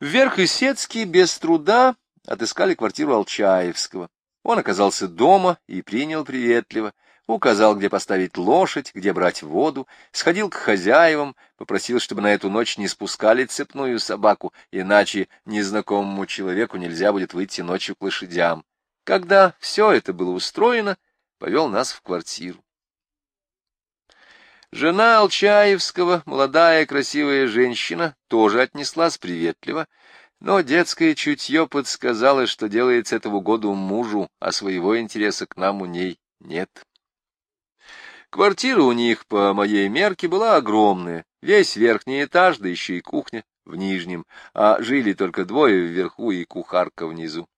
Вверх Исецкий без труда отыскали квартиру Алчаевского. Он оказался дома и принял приветливо, указал, где поставить лошадь, где брать воду, сходил к хозяевам, попросил, чтобы на эту ночь не спускали цепную собаку, иначе незнакомому человеку нельзя будет выйти ночью к лошадям. Когда все это было устроено, повел нас в квартиру. Жена Алчаевского, молодая красивая женщина, тоже отнеслась приветливо, но детское чутье подсказало, что делается это в угоду мужу, а своего интереса к нам у ней нет. Квартира у них, по моей мерке, была огромная, весь верхний этаж, да еще и кухня в нижнем, а жили только двое вверху и кухарка внизу.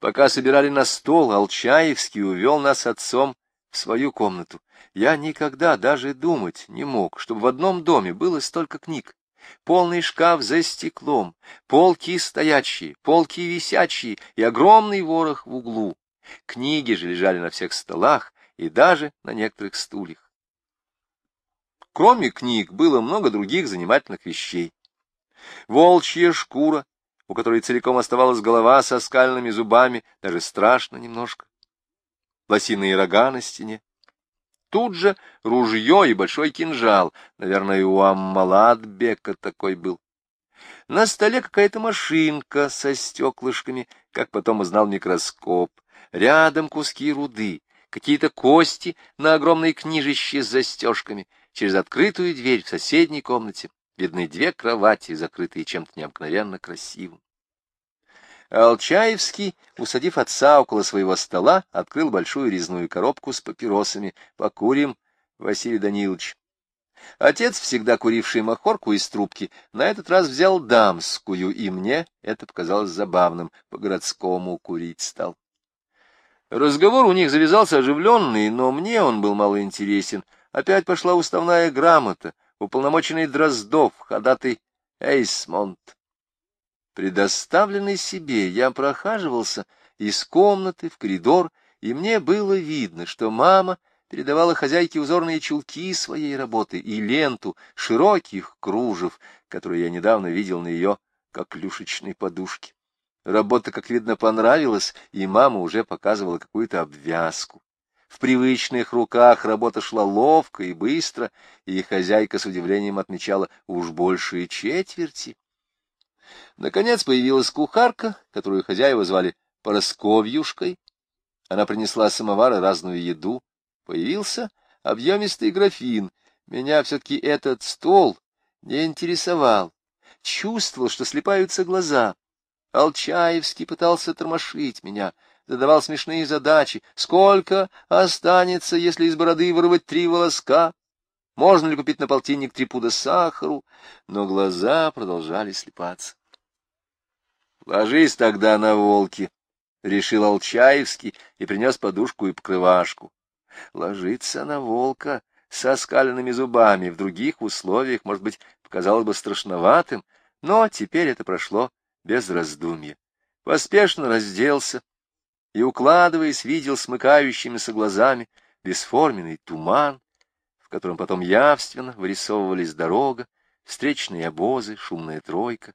Пока собирали на стол, Алчаевский увел нас отцом в свою комнату. Я никогда даже думать не мог, чтобы в одном доме было столько книг полный шкаф за стеклом, полки стоячие, полки висячие и огромный ворох в углу. Книги же лежали на всех столах и даже на некоторых стульях. Кроме книг было много других занимательных вещей. Волчья шкура, у которой целиком оставалась голова со скальными зубами, даже страшно немножко. Лосиные рога на стене, Тут же ружье и большой кинжал. Наверное, у Аммаладбека такой был. На столе какая-то машинка со стеклышками, как потом узнал микроскоп. Рядом куски руды, какие-то кости на огромной книжище с застежками. Через открытую дверь в соседней комнате видны две кровати, закрытые чем-то необыкновенно красивым. Алчаевский, усадив отца около своего стола, открыл большую резную коробку с папиросами. «Покурим, Василий Данилович». Отец, всегда куривший махорку из трубки, на этот раз взял дамскую, и мне это показалось забавным, по-городскому курить стал. Разговор у них завязался оживленный, но мне он был мало интересен. Опять пошла уставная грамота, уполномоченный Дроздов, ходатай Эйсмонт. Предоставленный себе, я прохаживался из комнаты в коридор, и мне было видно, что мама передавала хозяйке узорные чулки своей работы и ленту широких кружев, которые я недавно видел на ее коклюшечной подушке. Работа, как видно, понравилась, и мама уже показывала какую-то обвязку. В привычных руках работа шла ловко и быстро, и хозяйка с удивлением отмечала уж большие четверти. Наконец появилась кухарка, которую хозяева звали Поросковьюшкой. Она принесла самовар разную еду. Появился объемистый графин. Меня все-таки этот стол не интересовал. Чувствовал, что слепаются глаза. Алчаевский пытался тормошить меня, задавал смешные задачи. Сколько останется, если из бороды вырвать три волоска? Можно ли купить на полтинник три пуда сахару? Но глаза продолжали слепаться. Ложись тогда на волки, — решил Алчаевский и принес подушку и покрывашку. Ложиться на волка со скаленными зубами в других условиях, может быть, показалось бы страшноватым, но теперь это прошло без раздумья. Поспешно разделся и, укладываясь, видел смыкающимися глазами бесформенный туман, в котором потом явственно вырисовывались дорога, встречные обозы, шумная тройка.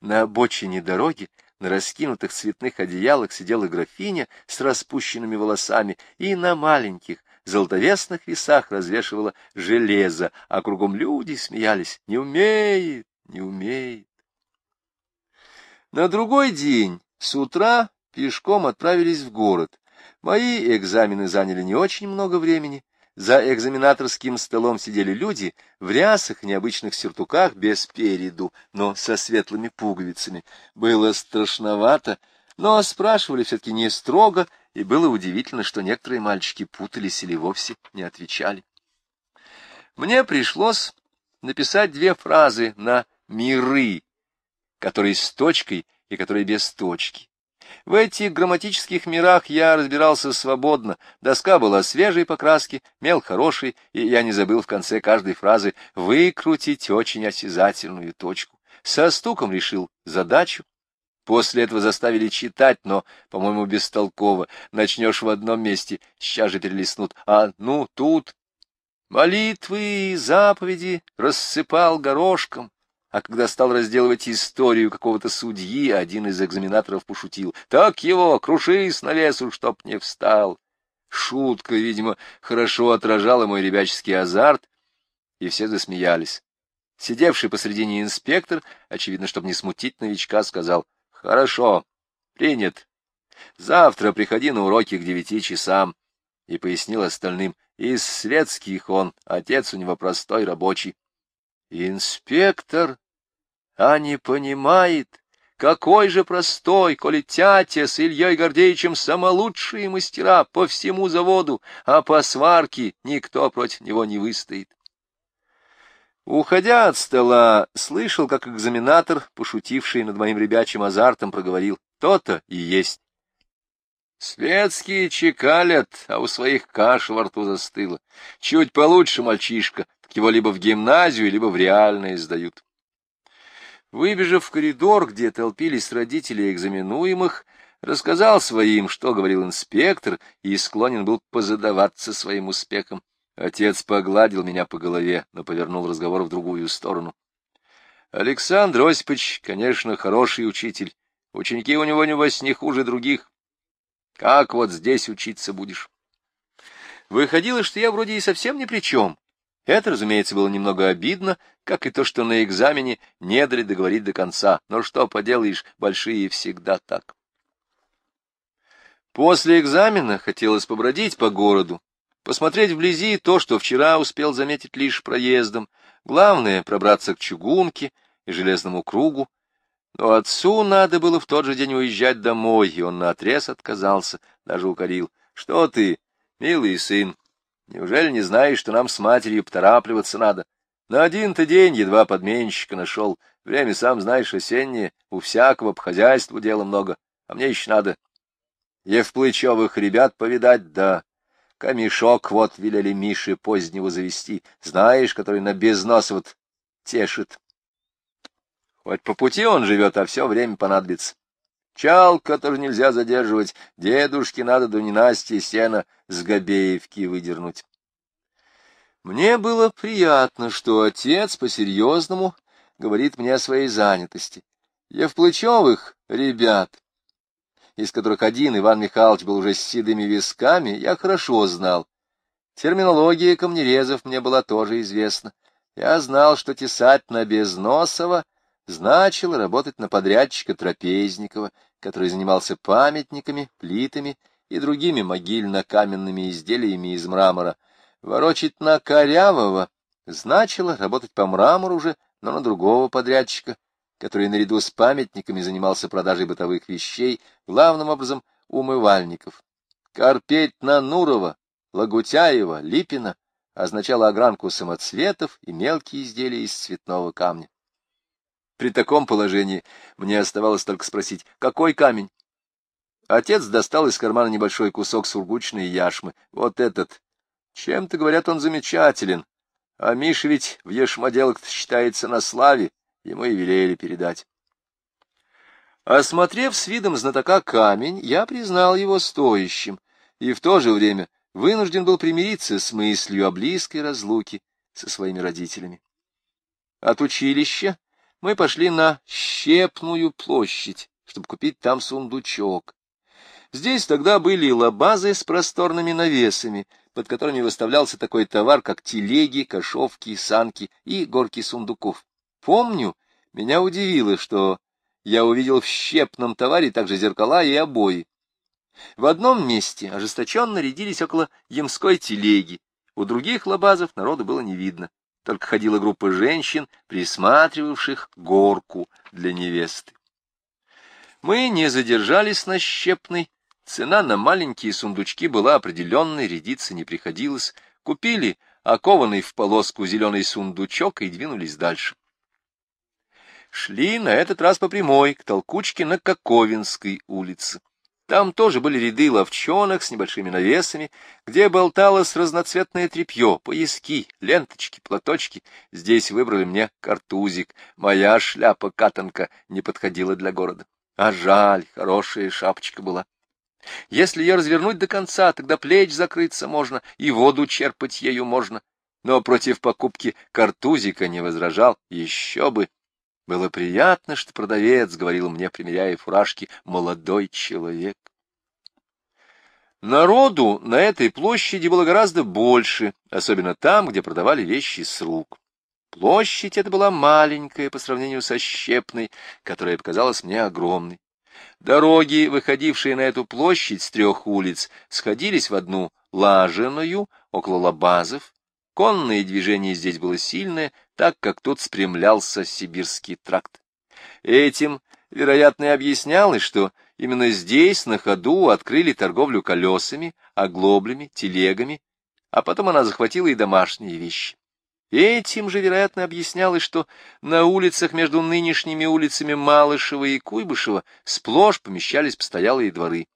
На обочине дороги на раскинутых цветных одеялах сидела графиня с распущенными волосами и на маленьких золотовесных весах развешивала железо, а кругом люди смеялись. Не умеет, не умеет. На другой день с утра пешком отправились в город. Мои экзамены заняли не очень много времени. За экзаменаторским столом сидели люди в рясах необычных сюртуках без переду, но со светлыми пуговицами. Было страшновато, но спрашивали все-таки не строго, и было удивительно, что некоторые мальчики путались или вовсе не отвечали. Мне пришлось написать две фразы на «миры», которые с точкой и которые без точки. В этих грамматических мирах я разбирался свободно, доска была свежей покраски, мел хороший, и я не забыл в конце каждой фразы выкрутить очень осязательную точку. Со стуком решил задачу. После этого заставили читать, но, по-моему, бестолково. Начнешь в одном месте, сейчас же перелистнут. А ну, тут молитвы и заповеди рассыпал горошком, а когда стал разделывать историю какого-то судьи, один из экзаменаторов пошутил. «Так его, круши с навесу, чтоб не встал!» Шутка, видимо, хорошо отражала мой ребяческий азарт, и все засмеялись. Сидевший посредине инспектор, очевидно, чтобы не смутить новичка, сказал, «Хорошо, принят. Завтра приходи на уроки к девяти часам», и пояснил остальным, «Из светских он, отец у него простой рабочий». «Инспектор, а не понимает, какой же простой, коли тятя с Ильей Гордеевичем самолучшие мастера по всему заводу, а по сварке никто против него не выстоит». Уходя от стола, слышал, как экзаменатор, пошутивший над моим ребячим азартом, проговорил. То-то и есть. Светские чекалят, а у своих каш во рту застыло. Чуть получше мальчишка, так его либо в гимназию, либо в реальное сдают. Выбежав в коридор, где толпились родители экзаменуемых, рассказал своим, что говорил инспектор, и склонен был позадаваться своим успехом. Отец погладил меня по голове, но повернул разговор в другую сторону. Александр Осипович, конечно, хороший учитель. Ученики у него небось не хуже других. Как вот здесь учиться будешь? Выходило, что я вроде и совсем ни при чем. Это, разумеется, было немного обидно, как и то, что на экзамене не дали договорить до конца. Но что поделаешь, большие всегда так. После экзамена хотелось побродить по городу, посмотреть вблизи то, что вчера успел заметить лишь проездом, главное — пробраться к чугунке и железному кругу. Но отцу надо было в тот же день уезжать домой, и он наотрез отказался, даже укорил. — Что ты, милый сын, неужели не знаешь, что нам с матерью поторапливаться надо? На один-то день едва подменщика нашел. Время, сам знаешь, осеннее, у всякого по хозяйству дела много, а мне еще надо Евплычевых ребят повидать, да Камешок вот велели Мише позднего завести, знаешь, который на безнос вот тешит. Хоть по пути он живет, а все время понадобится. Чалка тоже нельзя задерживать, дедушке надо до ненастья сена с Гобеевки выдернуть. Мне было приятно, что отец по-серьезному говорит мне о своей занятости. Евплычевых ребят из которых один, Иван Михайлович, был уже с седыми висками, я хорошо знал. Терминология камнерезов мне была тоже известна. Я знал, что тесать на Безносова значило работать на подрядчика Трапезникова, который занимался памятниками, плитами и другими могильно-каменными изделиями из мрамора. Ворочить на Корявого значило работать по мрамору уже, но на другого подрядчика, который наряду с памятниками занимался продажей бытовых вещей, главным образом умывальников. Карпеть на Нурова, Лагутяева, Липина означало огранку самоцветов и мелкие изделия из цветного камня. При таком положении мне оставалось только спросить, какой камень? Отец достал из кармана небольшой кусок сургучной яшмы. Вот этот. Чем-то, говорят, он замечателен. А Миша ведь в ешмоделах считается на славе. Ему и велели передать. Осмотрев с видом знатока камень, я признал его стоящим, и в то же время вынужден был примириться с мыслью о близкой разлуке со своими родителями. От училища мы пошли на Щепную площадь, чтобы купить там сундучок. Здесь тогда были лабазы с просторными навесами, под которыми выставлялся такой товар, как телеги, кошовки, санки и горки сундуков. Помню, меня удивило, что я увидел в щепном товаре также зеркала и обои. В одном месте ожесточенно рядились около ямской телеги, у других лабазов народу было не видно, только ходила группа женщин, присматривавших горку для невесты. Мы не задержались на щепной, цена на маленькие сундучки была определенной, рядиться не приходилось, купили окованный в полоску зеленый сундучок и двинулись дальше шли на этот раз по прямой, к толкучке на Коковинской улице. Там тоже были ряды ловчонок с небольшими навесами, где болталось разноцветное тряпье, пояски, ленточки, платочки. Здесь выбрали мне картузик. Моя шляпа-катанка не подходила для города. А жаль, хорошая шапочка была. Если ее развернуть до конца, тогда плеч закрыться можно, и воду черпать ею можно. Но против покупки картузика не возражал, еще бы. Было приятно, что продавец говорил мне, примеряя фуражки, «молодой человек». Народу на этой площади было гораздо больше, особенно там, где продавали вещи с рук. Площадь эта была маленькая по сравнению со Щепной, которая показалась мне огромной. Дороги, выходившие на эту площадь с трех улиц, сходились в одну лаженую, около лабазов. Конное движение здесь было сильное, так как тут спрямлялся сибирский тракт. Этим, вероятно, и объяснялось, что Именно здесь, на ходу, открыли торговлю колесами, оглоблями, телегами, а потом она захватила и домашние вещи. Этим же, вероятно, объяснялось, что на улицах между нынешними улицами Малышева и Куйбышева сплошь помещались постоялые дворы.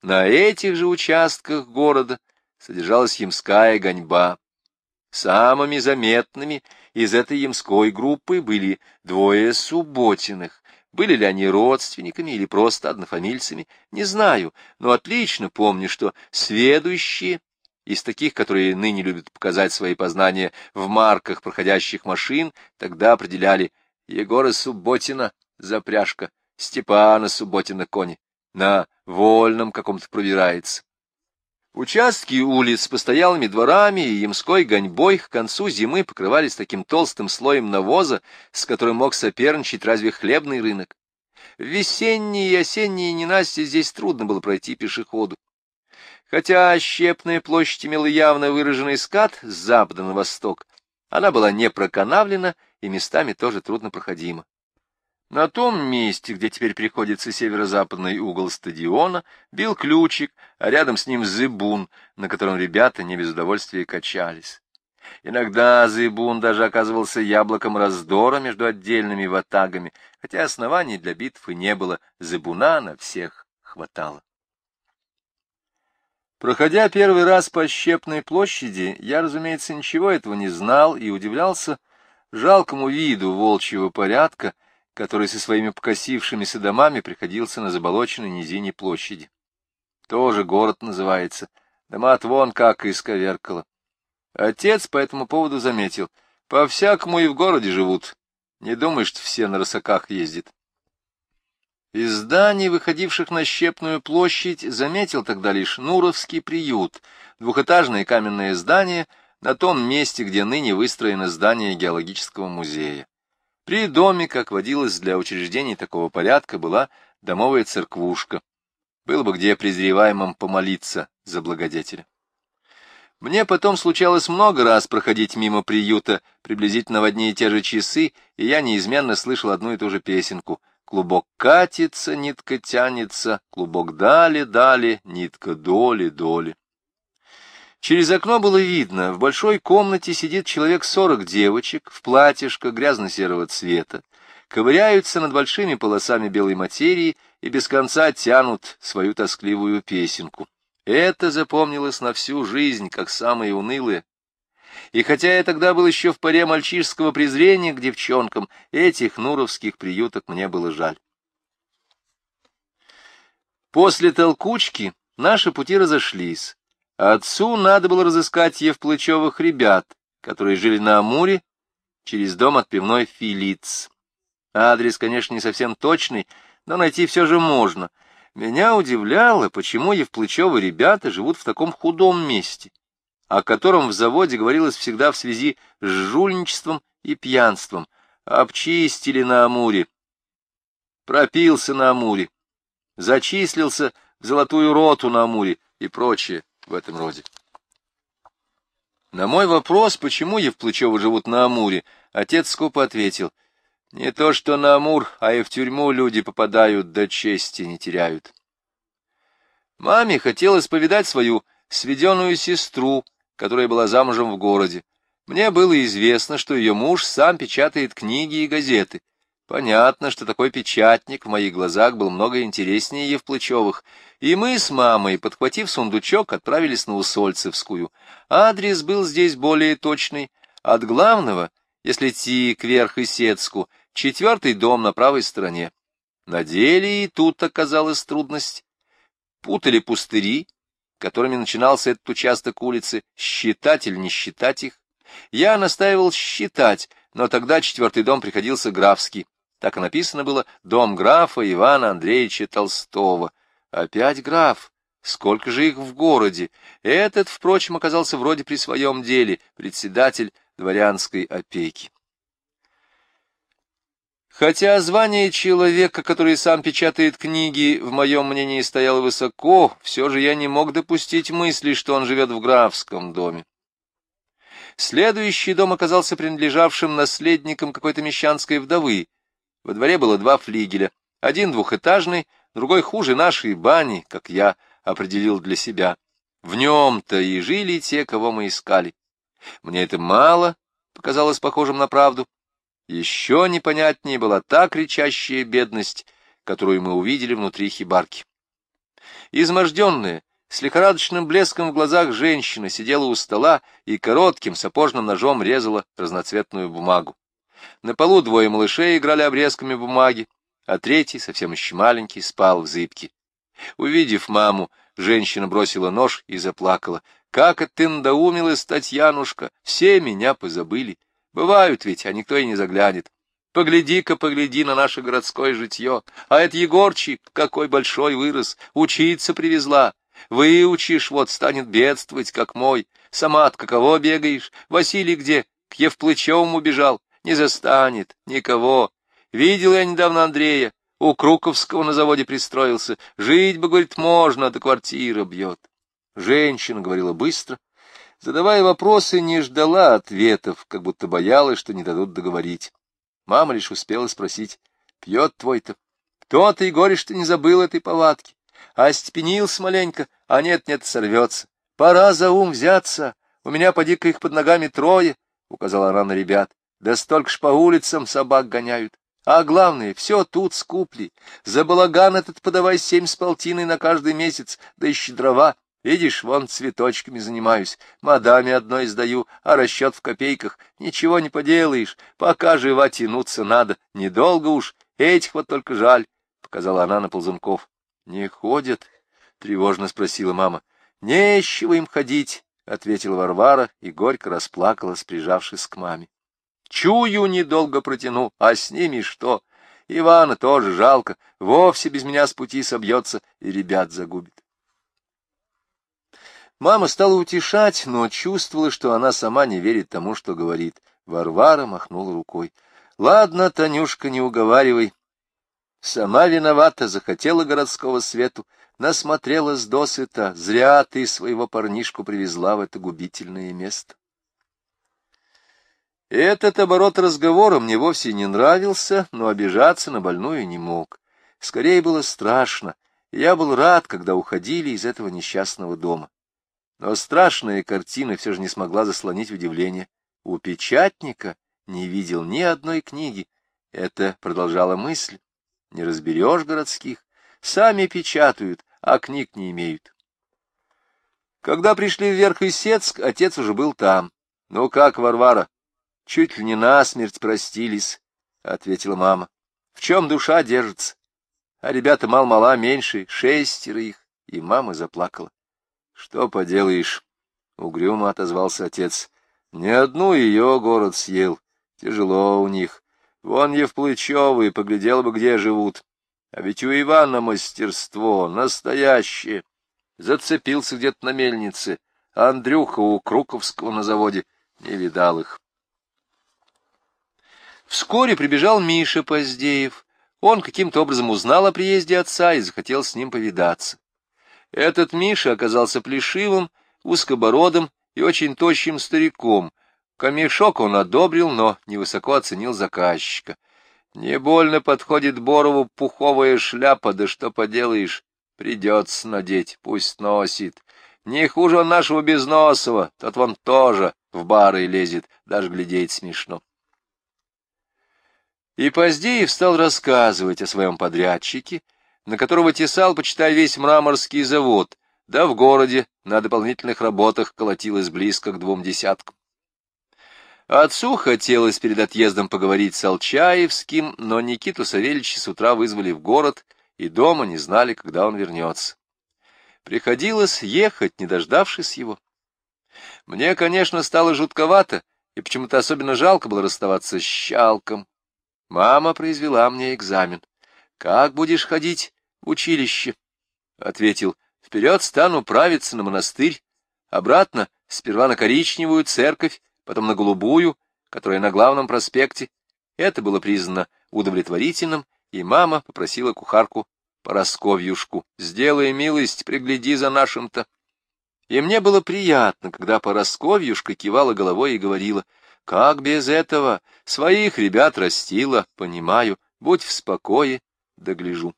На этих же участках города содержалась ямская гоньба. Самыми заметными из этой ямской группы были двое субботиных, были ли они родственниками или просто однофамильцами, не знаю, но отлично помню, что сведущие из таких, которые ныне любят показать свои познания в марках проходящих машин, тогда определяли Егора Субботина запряжка, Степана Субботина кони, на вольном каком-то пробирается. Участки улиц с постоялыми дворами и ямской гоньбой к концу зимы покрывались таким толстым слоем навоза, с которым мог соперничать разве хлебный рынок. В весенние и осенние ненастья здесь трудно было пройти пешеходу. Хотя Щепная площадь имела явно выраженный скат с запада на восток, она была не проканавлена и местами тоже трудно проходима. На том месте, где теперь приходится северо-западный угол стадиона, бил ключик, а рядом с ним зыбун, на котором ребята не без удовольствия качались. Иногда зыбун даже оказывался яблоком раздора между отдельными ватагами, хотя оснований для битвы не было, зыбуна на всех хватало. Проходя первый раз по Щепной площади, я, разумеется, ничего этого не знал и удивлялся жалкому виду волчьего порядка, который со своими покосившимися домами приходился на заболоченной низине площади. Тоже город называется. Дома-то вон как исковеркало. Отец по этому поводу заметил. По-всякому и в городе живут. Не думай, что все на рысаках ездят. Из зданий, выходивших на Щепную площадь, заметил тогда лишь Нуровский приют, двухэтажное каменное здание на том месте, где ныне выстроено здание геологического музея. При доме, как водилось для учреждений такого порядка, была домовая церквушка. Было бы где презреваемым помолиться за благодетеля. Мне потом случалось много раз проходить мимо приюта, приблизительно в одни и те же часы, и я неизменно слышал одну и ту же песенку. Клубок катится, нитка тянется, клубок дали-дали, нитка доли-доли. Через окно было видно, в большой комнате сидит человек сорок девочек в платьишко грязно-серого цвета, ковыряются над большими полосами белой материи и без конца тянут свою тоскливую песенку. Это запомнилось на всю жизнь, как самые унылые. И хотя я тогда был еще в паре мальчишского презрения к девчонкам, этих нуровских приюток мне было жаль. После толкучки наши пути разошлись. Отцу надо было разыскать Евплычевых ребят, которые жили на Амуре, через дом от пивной Филиц. Адрес, конечно, не совсем точный, но найти все же можно. Меня удивляло, почему Евплычевы ребята живут в таком худом месте, о котором в заводе говорилось всегда в связи с жульничеством и пьянством. Обчистили на Амуре, пропился на Амуре, зачислился в золотую роту на Амуре и прочее в этом роде. На мой вопрос, почему Евплычевы живут на Амуре, отец скупо ответил, не то что на Амур, а и в тюрьму люди попадают, да чести не теряют. Маме хотелось повидать свою сведенную сестру, которая была замужем в городе. Мне было известно, что ее муж сам печатает книги и газеты, Понятно, что такой печатник в моих глазах был много интереснее Евплычевых, и мы с мамой, подхватив сундучок, отправились на Усольцевскую. Адрес был здесь более точный. От главного, если идти кверх и Сецку, четвертый дом на правой стороне. На деле и тут оказалась трудность. Путали пустыри, которыми начинался этот участок улицы, считать или не считать их. Я настаивал считать, но тогда четвертый дом приходился графский. Так и написано было «Дом графа Ивана Андреевича Толстого». Опять граф. Сколько же их в городе? Этот, впрочем, оказался вроде при своем деле, председатель дворянской опеки. Хотя звание человека, который сам печатает книги, в моем мнении стояло высоко, все же я не мог допустить мысли, что он живет в графском доме. Следующий дом оказался принадлежавшим наследникам какой-то мещанской вдовы. Во дворе было два флигеля, один двухэтажный, другой хуже нашей бани, как я определил для себя. В нем-то и жили те, кого мы искали. Мне это мало показалось похожим на правду. Еще непонятнее была та кричащая бедность, которую мы увидели внутри хибарки. Изможденная, с лихорадочным блеском в глазах женщина сидела у стола и коротким сапожным ножом резала разноцветную бумагу. На полу двое малышей играли обрезками бумаги, а третий, совсем еще маленький, спал в зыбке. Увидев маму, женщина бросила нож и заплакала. «Как ты надоумилась, Татьянушка! Все меня позабыли!» Бывают ведь, а никто и не заглянет. Погляди-ка, погляди на наше городское житье. А это Егорчик, какой большой вырос, учиться привезла. Выучишь, вот станет бедствовать, как мой. Сама от каково бегаешь? Василий где? К Евплычевому бежал. Не застанет никого. Видел я недавно Андрея. У Круковского на заводе пристроился. Жить бы, говорит, можно, да квартира бьет. Женщина говорила быстро, Задавая вопросы, не ждала ответов, как будто боялась, что не дадут договорить. Мама лишь успела спросить, пьет твой-то? Кто ты, Егориш, ты не забыл этой повадки? А степенился маленько, а нет-нет, сорвется. Пора за ум взяться, у меня поди-ка их под ногами трое, — указала она на ребят. Да столько ж по улицам собак гоняют. А главное, все тут скупли. За балаган этот подавай семь с полтиной на каждый месяц, да еще дрова. Видишь, вон цветочками занимаюсь, мадаме одной сдаю, а расчет в копейках. Ничего не поделаешь, пока жива тянуться надо. Недолго уж, этих вот только жаль, — показала она на ползунков. — Не ходят? — тревожно спросила мама. — Нечего им ходить, — ответила Варвара и горько расплакалась, прижавшись к маме. — Чую, недолго протяну, а с ними что? Ивана тоже жалко, вовсе без меня с пути собьется и ребят загубит. Мама стала утешать, но чувствовала, что она сама не верит тому, что говорит. Варвара махнула рукой. — Ладно, Танюшка, не уговаривай. Сама виновата, захотела городского свету, насмотрелась досыта. Зря ты своего парнишку привезла в это губительное место. Этот оборот разговора мне вовсе не нравился, но обижаться на больную не мог. Скорее было страшно. Я был рад, когда уходили из этого несчастного дома. Но страшная картина все же не смогла заслонить удивление. У печатника не видел ни одной книги. Это продолжала мысль. Не разберешь городских. Сами печатают, а книг не имеют. Когда пришли в Верхесецк, отец уже был там. — Ну как, Варвара? — Чуть ли не насмерть простились, — ответила мама. — В чем душа держится? А ребята мал-мала меньше, шестеро их, и мама заплакала. — Что поделаешь? — угрюмо отозвался отец. — Ни одну ее город съел. Тяжело у них. Вон Евплычевы, поглядел бы, где живут. А ведь у Ивана мастерство настоящее. Зацепился где-то на мельнице. Андрюха у Круковского на заводе не видал их. Вскоре прибежал Миша Поздеев. Он каким-то образом узнал о приезде отца и захотел с ним повидаться. Этот Миша оказался плешивым, узкобородым и очень тощим стариком. Камешок он одобрил, но невысоко оценил заказчика. Не больно подходит Борову пуховая шляпа, да что поделаешь, придется надеть, пусть носит. Не хуже он нашего Безносова, тот вон тоже в бары лезет, даже глядеть смешно. И Поздеев стал рассказывать о своем подрядчике, на которого тесал, почитай, весь мраморский завод, да в городе на дополнительных работах колотилось близко к двум десяткам. Отцу хотелось перед отъездом поговорить с Алчаевским, но Никиту Савельича с утра вызвали в город, и дома не знали, когда он вернется. Приходилось ехать, не дождавшись его. Мне, конечно, стало жутковато, и почему-то особенно жалко было расставаться с Щалком. Мама произвела мне экзамен. «Как будешь ходить в училище?» Ответил, «Вперед стану правиться на монастырь, обратно сперва на коричневую церковь, потом на голубую, которая на главном проспекте. Это было признано удовлетворительным, и мама попросила кухарку Поросковьюшку, «Сделай милость, пригляди за нашим-то». И мне было приятно, когда Поросковьюшка кивала головой и говорила, «Как без этого? Своих ребят растила, понимаю, будь в спокое, догляжу».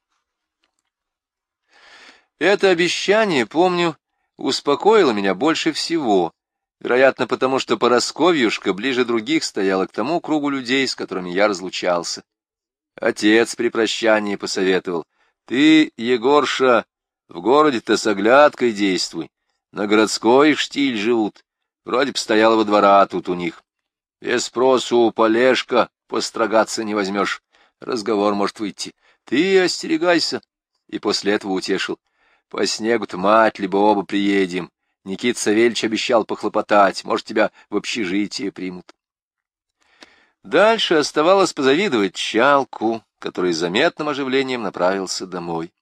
Это обещание, помню, успокоило меня больше всего, вероятно, потому что Поросковьюшка ближе других стояла к тому кругу людей, с которыми я разлучался. Отец при прощании посоветовал, «Ты, Егорша, в городе-то с оглядкой действуй, на городской штиль живут, вроде постоялого двора тут у них. Без спросу полежка построгаться не возьмешь, разговор может выйти. Ты остерегайся». И после этого утешил. По снегу-то мать, либо оба приедем. Никит Савельич обещал похлопотать, может, тебя в общежитие примут. Дальше оставалось позавидовать Чалку, который заметным оживлением направился домой.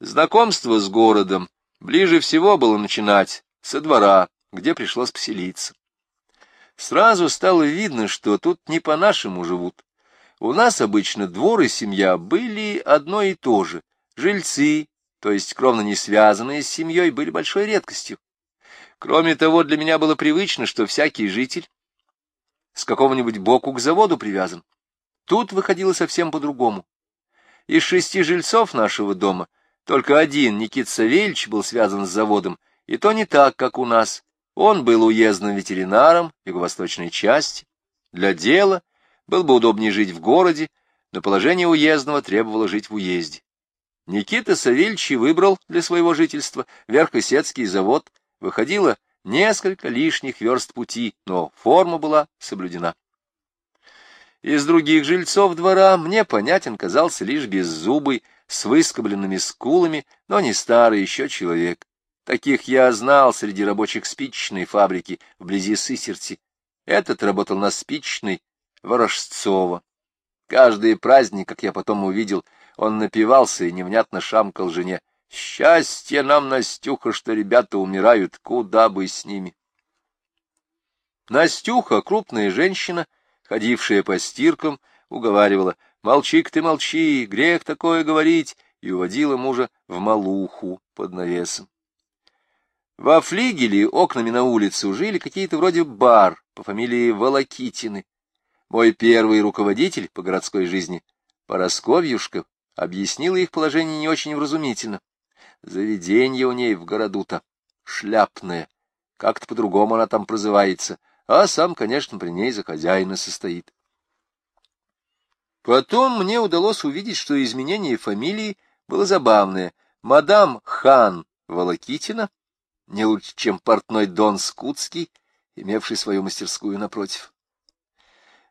Знакомство с городом ближе всего было начинать со двора, где пришлось поселиться. Сразу стало видно, что тут не по-нашему живут. У нас обычно двор и семья были одно и то же. Жильцы, то есть кровно не связанные с семьей, были большой редкостью. Кроме того, для меня было привычно, что всякий житель с какого-нибудь боку к заводу привязан. Тут выходило совсем по-другому. Из шести жильцов нашего дома только один, Никит Савельич, был связан с заводом, и то не так, как у нас. Он был уездным ветеринаром юго-восточной части. Для дела было бы удобнее жить в городе, но положение уездного требовало жить в уезде. Никита Савельич выбрал для своего жительства Верхосецкий завод. Выходило несколько лишних верст пути, но форма была соблюдена. Из других жильцов двора мне понятен казался лишь беззубый, с выскобленными скулами, но не старый еще человек. Таких я знал среди рабочих спичечной фабрики вблизи Сысерти. Этот работал на спичной Ворожцова. Каждый праздник, как я потом увидел, он напивался и невнятно шамкал жене. «Счастье нам, Настюха, что ребята умирают, куда бы с ними!» Настюха, крупная женщина, ходившая по стиркам, уговаривала, «Молчи-ка ты, молчи, грех такое говорить!» и уводила мужа в малуху под навесом. Во флигеле окнами на улицу жили какие-то вроде бар по фамилии Волокитины. Мой первый руководитель по городской жизни, Поросковьюшка, объяснила их положение не очень вразумительно. Заведение у ней в городу-то шляпное, как-то по-другому она там прозывается, а сам, конечно, при ней за хозяина состоит. Потом мне удалось увидеть, что изменение фамилии было забавное. Мадам Хан Волокитина, не лучше, чем портной Дон Скутский, имевший свою мастерскую напротив.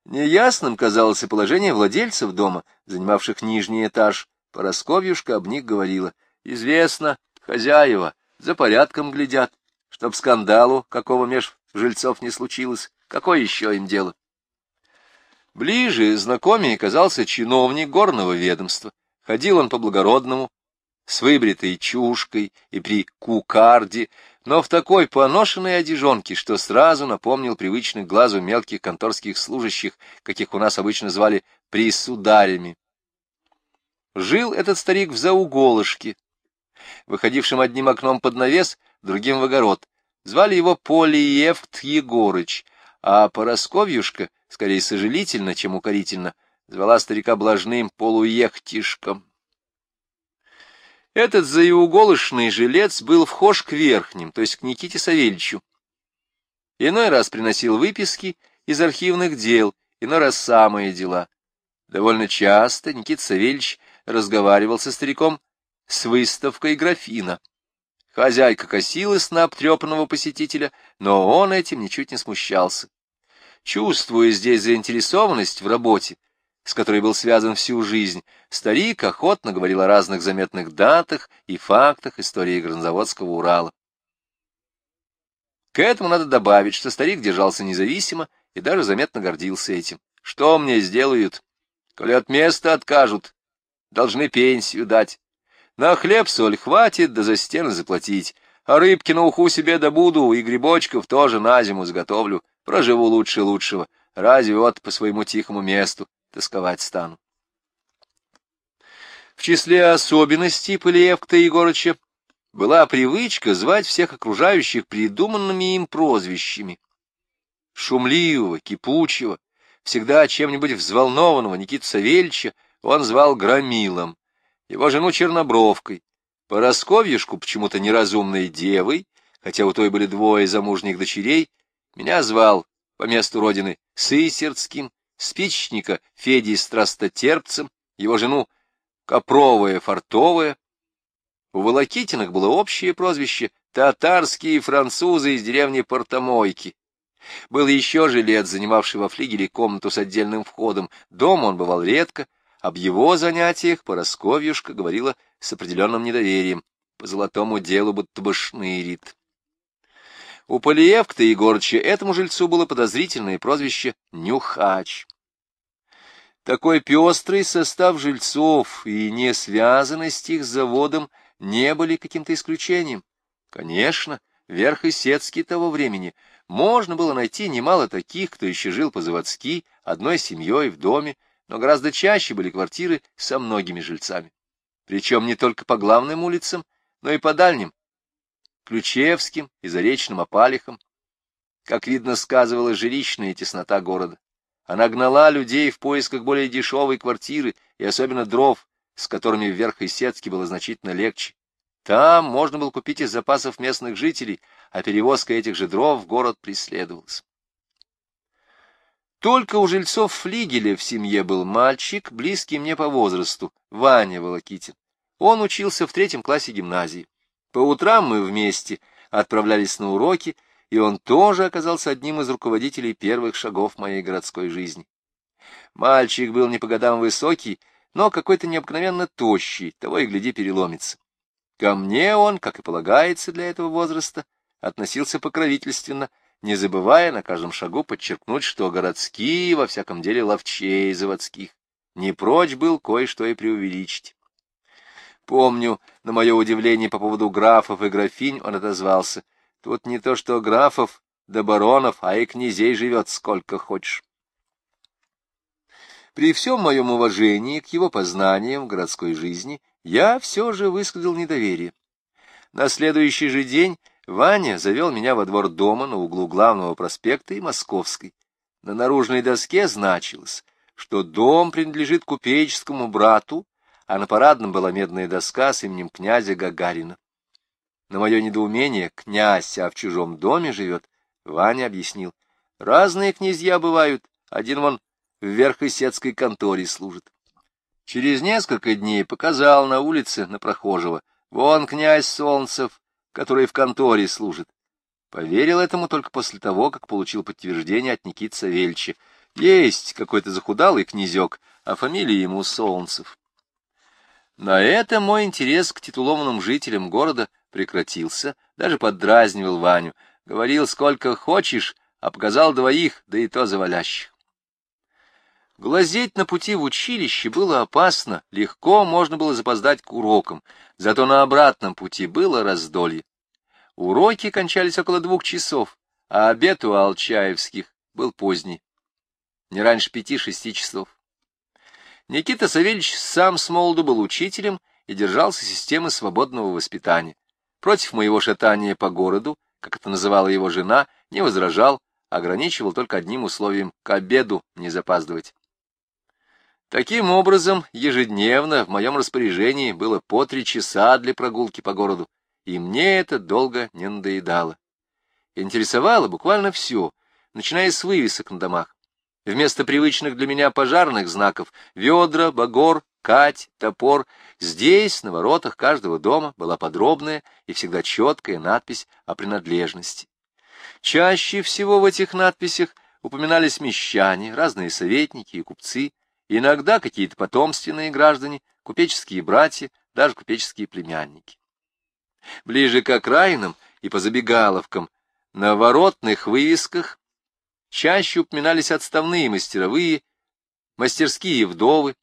Неясным казалось и положение владельцев дома, занимавших нижний этаж. Поросковьюшка об них говорила. Известно, хозяева за порядком глядят, чтоб скандалу какого меж жильцов не случилось. Какое еще им дело? Ближе знакомее казался чиновник горного ведомства. Ходил он по-благородному, с выбритой чушкой и при кукарде, но в такой поношенной одежонке, что сразу напомнил привычных глазу мелких конторских служащих, каких у нас обычно звали присударями. Жил этот старик в зауголышке, выходившем одним окном под навес, другим в огород. Звали его Полиевт Егорыч, а Поросковьюшка, скорее сожалительно, чем укорительно, звала старика блажным полуехтишком. Этот заиуголышный жилец был вхож к верхним, то есть к Никите Савельичу. Иной раз приносил выписки из архивных дел, иной раз самые дела. Довольно часто Никита Савельич разговаривал со стариком с выставкой графина. Хозяйка косилась на обтрепанного посетителя, но он этим ничуть не смущался. Чувствуя здесь заинтересованность в работе, с которой был связан всю жизнь, старик охотно говорил о разных заметных датах и фактах истории Гранзаводского Урала. К этому надо добавить, что старик держался независимо и даже заметно гордился этим. Что мне сделают? Коли от места откажут, должны пенсию дать. На хлеб соль хватит, да за стены заплатить. А рыбки на уху себе добуду, и грибочков тоже на зиму заготовлю. Проживу лучше лучшего. Разве вот по своему тихому месту тосковать стану? В числе особенностей Полиевка Егорыча была привычка звать всех окружающих придуманными им прозвищами. Шумливого, кипучего, всегда чем-нибудь взволнованного Никиту Савельича он звал Громилом, его жену Чернобровкой, Поросковьюшку почему-то неразумной девой, хотя у той были двое замужних дочерей, меня звал по месту родины Сысердским, спичника Федей Страстотерпцем, его жену Копровая Фартовая. У Волокитиных было общее прозвище «Татарские французы из деревни Портомойки». Был еще жилет, занимавший во флигеле комнату с отдельным входом. Дома он бывал редко. Об его занятиях Поросковьюшка говорила с определенным недоверием. По золотому делу будто бы шнырит. У Полиевка-то Егорыча этому жильцу было подозрительное прозвище «Нюхач». Такой пестрый состав жильцов и несвязанность их с заводом не были каким-то исключением. Конечно, верх Исетский того времени можно было найти немало таких, кто еще жил по-заводски, одной семьей в доме, но гораздо чаще были квартиры со многими жильцами. Причем не только по главным улицам, но и по дальним, Ключевским и Заречным опалихам. Как видно, сказывалась жилищная теснота города. Она гнала людей в поисках более дешевой квартиры и особенно дров, с которыми в Верхойсецке было значительно легче. Там можно было купить из запасов местных жителей, а перевозка этих же дров в город преследовалась. Только у жильцов флигеля в семье был мальчик, близкий мне по возрасту, Ваня Волокитин. Он учился в третьем классе гимназии. По утрам мы вместе отправлялись на уроки, и он тоже оказался одним из руководителей первых шагов моей городской жизни. Мальчик был не по годам высокий, но какой-то необыкновенно тощий, того и гляди переломится. Ко мне он, как и полагается для этого возраста, относился покровительственно, не забывая на каждом шагу подчеркнуть, что городские, во всяком деле, ловчей заводских. Не прочь был кое-что и преувеличить. Помню, на мое удивление по поводу графов и графинь он отозвался — Тут не то что графов да баронов, а и князей живет сколько хочешь. При всем моем уважении к его познаниям в городской жизни я все же высказал недоверие. На следующий же день Ваня завел меня во двор дома на углу главного проспекта и Московской. На наружной доске значилось, что дом принадлежит купеческому брату, а на парадном была медная доска с именем князя Гагарина. На мое недоумение, князь, а в чужом доме живет, Ваня объяснил. Разные князья бывают, один вон в верхосетской конторе служит. Через несколько дней показал на улице на прохожего. Вон князь Солнцев, который в конторе служит. Поверил этому только после того, как получил подтверждение от Никиты Савельича. Есть какой-то захудалый князек, а фамилия ему Солнцев. На это мой интерес к титулованным жителям города прекратился, даже поддразнивал Ваню, говорил сколько хочешь, а показал двоих, да и то завалящих. Глазеть на пути в училище было опасно, легко можно было запоздать к урокам, зато на обратном пути было раздолье. Уроки кончались около двух часов, а обед у Алчаевских был поздний, не раньше пяти-шести часов. Никита Савельевич сам с молоду был учителем и держался системы свободного воспитания. Против моего шатания по городу, как это называла его жена, не возражал, ограничивал только одним условием — к обеду не запаздывать. Таким образом, ежедневно в моем распоряжении было по три часа для прогулки по городу, и мне это долго не надоедало. Интересовало буквально все, начиная с вывесок на домах. Вместо привычных для меня пожарных знаков — ведра, багор, кать, топор. Здесь, на воротах каждого дома, была подробная и всегда четкая надпись о принадлежности. Чаще всего в этих надписях упоминались мещане, разные советники и купцы, иногда какие-то потомственные граждане, купеческие братья, даже купеческие племянники. Ближе к окраинам и по забегаловкам на воротных вывесках чаще упоминались отставные мастеровые мастерские вдовы,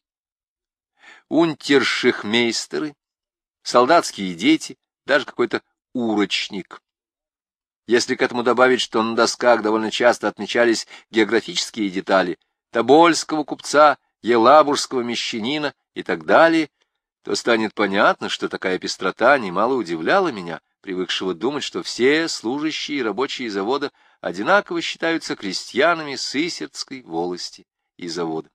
унтершихмейстеры, солдатские дети, даже какой-то урочник. Если к этому добавить, что на досках довольно часто отмечались географические детали Тобольского купца, Елабужского мещанина и так далее, то станет понятно, что такая пестрота немало удивляла меня, привыкшего думать, что все служащие и рабочие завода одинаково считаются крестьянами Сысердской волости и завода.